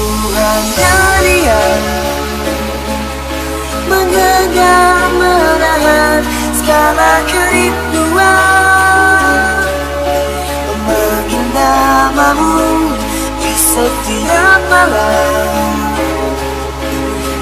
Tuhan hanya diam Menggenggam menahan segala kerinduan. Mengindah namamu di setiap malam.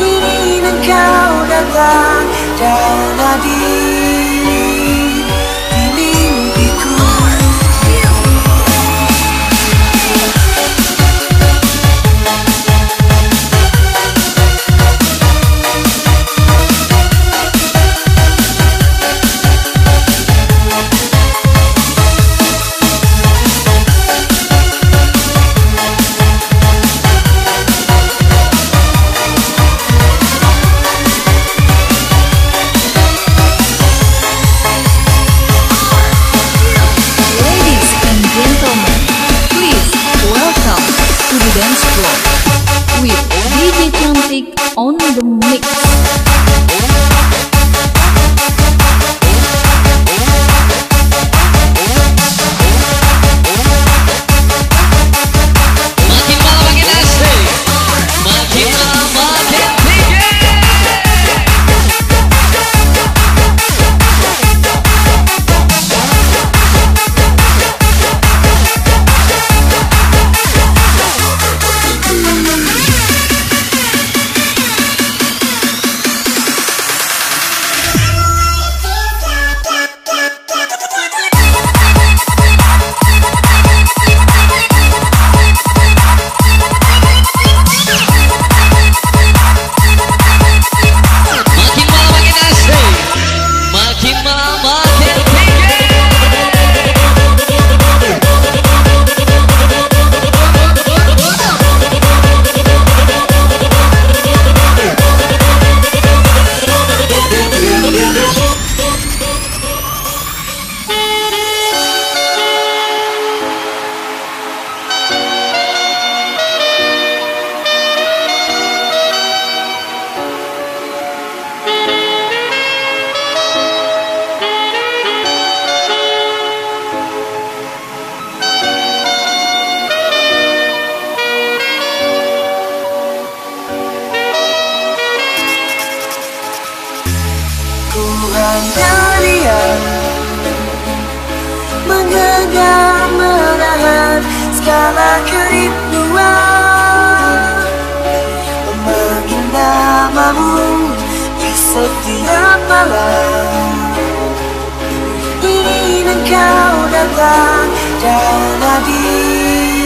Ingin engkau datang dan hadir. malam Ingin engkau datang dan hadir.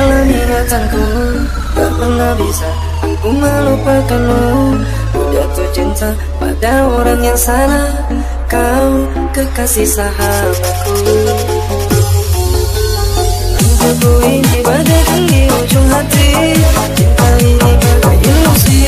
Dalam ingatanku Tak pernah bisa Aku melupakanmu. Ku jatuh cinta Pada orang yang salah Kau kekasih sahabatku. Aku ini bagaikan di ujung hati Cinta ini bagai ilusi.